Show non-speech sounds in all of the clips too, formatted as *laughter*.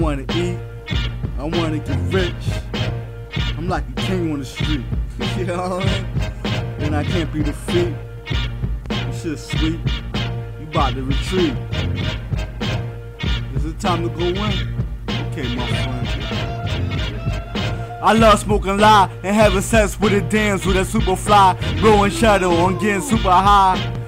wanna eat, I wanna get rich. I'm like a king on the street. *laughs* you know what I mean? And I can't be defeated. This shit sweet. You about to retreat. Is it time to go in? Okay, my friend. I love smoking lie and having sex with a dance with a super fly, blowing shadow on getting super high.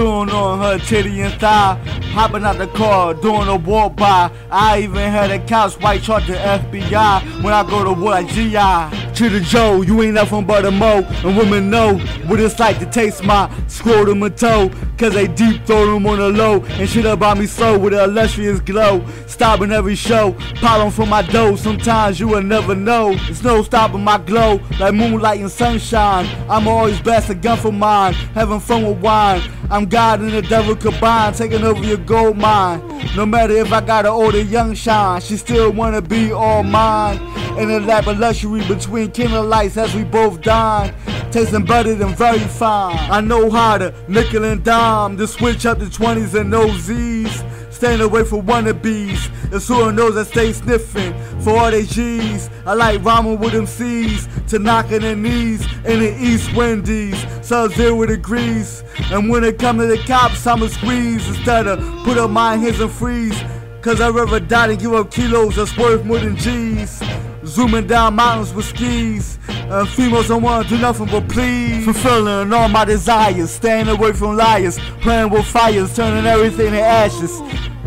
Feeling on her titty and thigh, hopping out the car, doing a walk by. I even had a couch white chart to FBI when I go to war like GI. To the Joe, you ain't nothing but a mo, and women know what it's like to taste my scrotum and my toe. Cause they deep throw them on the low and shit about me slow with an illustrious glow. Stopping every show, piling for my dough. Sometimes you will never know. It's no stopping my glow, like moonlight and sunshine. I'm always best a gun for mine, having fun with wine. I'm God and the devil combined, taking over your gold mine. No matter if I got an older young shine, she still wanna be all mine. In a lap of luxury between candle lights as we both dine. Tasting better than very fine. I know how to nickel and dime, to switch up the 20s and OZs. Staying away from wannabes. It's who knows that stay sniffing for all they G's. I like rhyming with them C's to knocking their knees in the East Wendy's. Sub zero degrees. And when it come to the cops, I'ma squeeze instead of put up my hands and freeze. Cause I'd rather die than give up kilos that's worth more than G's. Zooming down mountains with skis. And females don't wanna do nothing but please. Fulfilling all my desires. Staying away from liars. Playing with fires. Turning everything to ashes.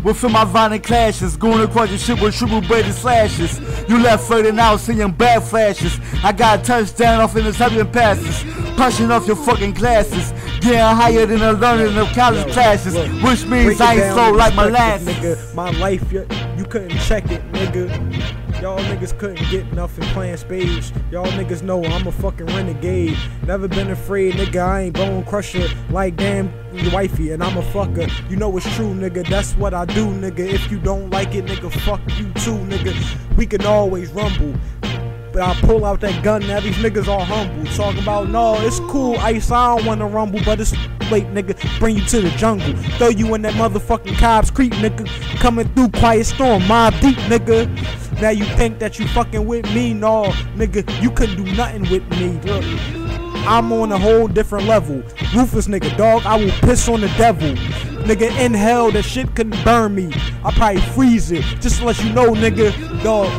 Within my violent clashes, going across the ship with triple bladed slashes. You left further now, seeing bad flashes. I got a touchdown off in the seven passes, punching off your fucking glasses, getting higher than the learning of college classes, which means I ain't slow like my last. Nigga, my life, you, you couldn't check it, nigga. Y'all niggas couldn't get nothing playing spades. Y'all niggas know I'm a fucking renegade. Never been afraid, nigga. I ain't bone crusher like damn wifey, and I'm a fucker. You know it's true, nigga. That's what I do, nigga. If you don't like it, nigga, fuck you too, nigga. We can always rumble. But I pull out that gun, now these niggas all humble. Talking about, no, it's cool, Ice, I don't wanna rumble, but it's late, nigga. Bring you to the jungle. Throw you in that motherfucking Cobb's Creek, nigga. Coming through Quiet Storm, Mobb Deep, nigga. Now you think that you fucking with me? No, nigga, you couldn't do nothing with me. Look, I'm on a whole different level. Rufus, nigga, dog, I will piss on the devil. Nigga, in hell, that shit couldn't burn me. I probably freeze it. Just to let you know, nigga, dog.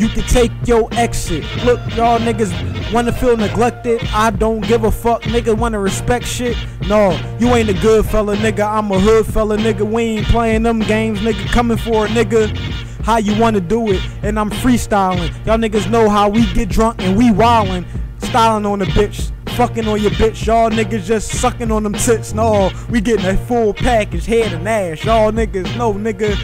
You can take your exit. Look, y'all niggas wanna feel neglected. I don't give a fuck. Nigga wanna respect shit. No, you ain't a good fella, nigga. I'm a hood fella, nigga. We ain't playing them games, nigga. Coming for a nigga. How you wanna do it? And I'm freestyling. Y'all niggas know how we get drunk and we wildin'. Styling on the bitch fucking on your bitch. Y'all niggas just sucking on them tits. No, we getting a full package, head and ass. Y'all niggas know, nigga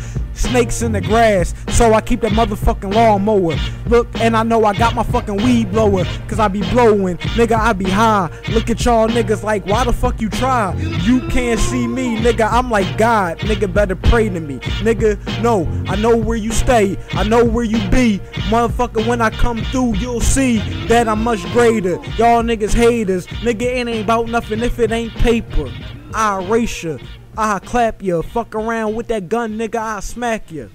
snakes in the grass. So I keep that motherfucking lawnmower. Look, and I know I got my fucking weed blower. Cause I be blowing. Nigga, I be high. Look at y'all niggas like, why the fuck you try? You can't see me, nigga. I'm like God. Nigga, better pray to me. Nigga, no, I know where you stay. I know where you be. Motherfucker, when I come through, you'll see that I'm much greater. Y'all niggas haters. Nigga, it ain't about nothing if it ain't paper. I erase you. I'll clap you. Fuck around with that gun, nigga. I'll smack you.